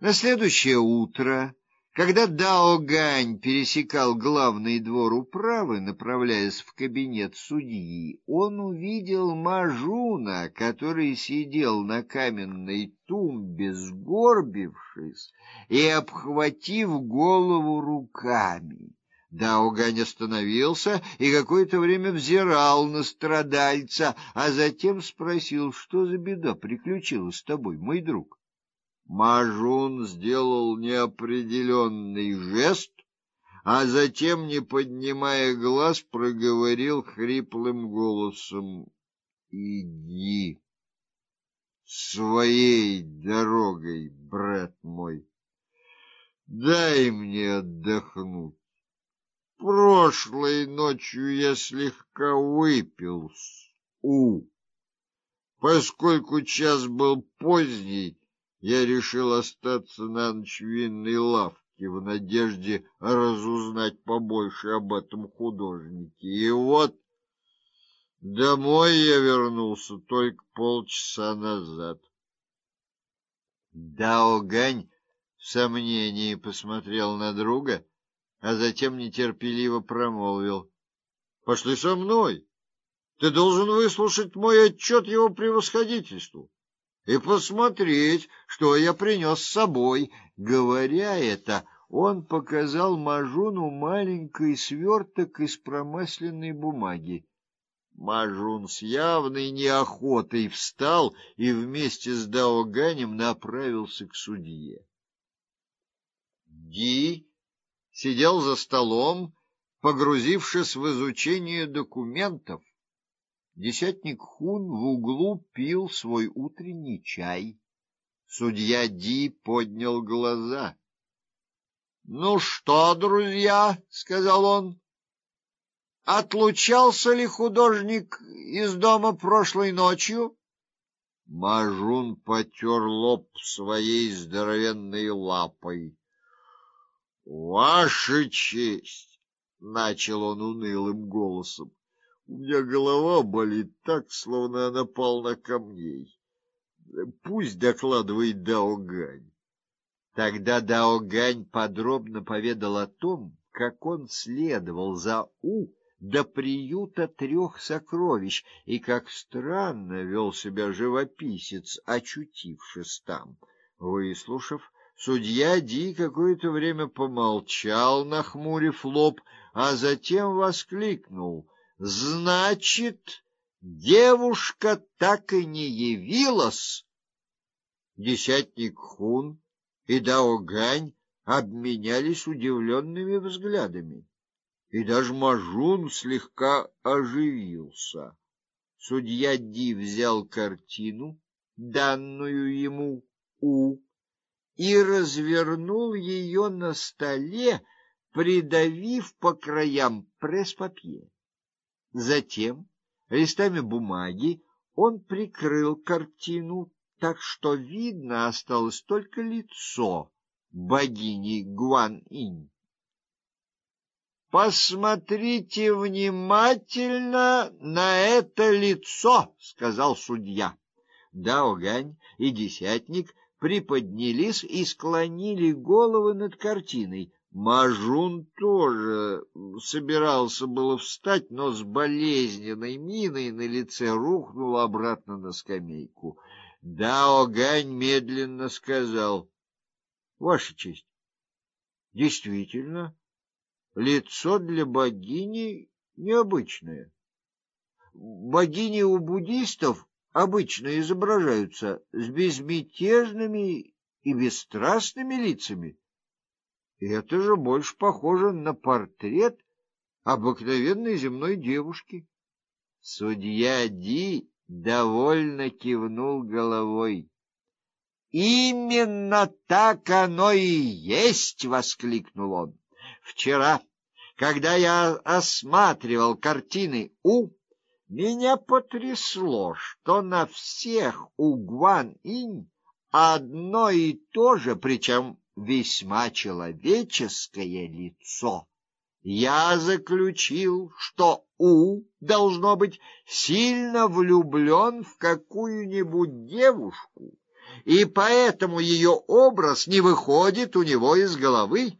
На следующее утро, когда Дао Гань пересекал главный двор управы, направляясь в кабинет судьи, он увидел Мажуна, который сидел на каменной тумбе, сгорбившись и обхватив голову руками. Даугань остановился и какое-то время взирал на страдальца, а затем спросил, что за беда приключилась с тобой, мой друг. Мажун сделал неопределенный жест, а затем, не поднимая глаз, проговорил хриплым голосом: "Иди своей дорогой, брат мой. Дай мне отдохнуть. Прошлой ночью я слегка выпил с у. Поскольку час был поздний, я решил остаться на ночь в винной лавке в надежде разузнать побольше об этом художнике. И вот домой я вернулся только полчаса назад. Даогань в сомнении посмотрел на друга — а затем нетерпеливо промолвил: "Пошли со мной. Ты должен выслушать мой отчет его превосходительству и посмотреть, что я принес с собой". Говоря это, он показал Мажуну маленький сверток из промасленной бумаги. Мажун с явной неохотой встал и вместе с Даоганем направился к судье. Ди сидел за столом, погрузившись в изучение документов. Десятник Хун в углу пил свой утренний чай. Судья Ди поднял глаза. "Ну что, друзья?" сказал он. "Отлучался ли художник из дома прошлой ночью?" Мажун потер лоб своей здоровенной лапой. Ваша честь, начал он унылым голосом. У меня голова болит так, словно она полна камней. Пусть докладывает Даогань. Тогда Даогань подробно поведал о том, как он следовал за У до приюта трех сокровищ и как странно вел себя живописец, очутившись там. Выслушав, Судья Ди какое-то время помолчал, нахмурив лоб, а затем воскликнул: "Значит, девушка так и не явилась?" Десятник Хун и Даогань обменялись удивленными взглядами, и даже Мажун слегка оживился. Судья Ди взял картину, данную ему у и развернул ее на столе, придавив по краям пресс-папье. Затем листами бумаги он прикрыл картину, так что видно осталось только лицо богини Гуан-инь. Посмотрите внимательно на это лицо, сказал судья. Даогань и десятник приподнялись и склонили головы над картиной. Мажун тоже собирался было встать, но с болезненной миной на лице рухнул обратно на скамейку. Дао Гань медленно сказал: "Ваша честь, действительно, лицо для богини необычное. Богини у буддистов обычно изображаются с безмятежными и бесстрастными лицами. Это же больше похоже на портрет обыкновенной земной девушки. Судья Ди довольно кивнул головой. Именно так оно и есть, воскликнул он. Вчера, когда я осматривал картины У меня потрясло, что на всех у Гуан-инь одно и то же, причем весьма человеческое лицо. Я заключил, что У должно быть сильно влюблен в какую-нибудь девушку и поэтому ее образ не выходит у него из головы.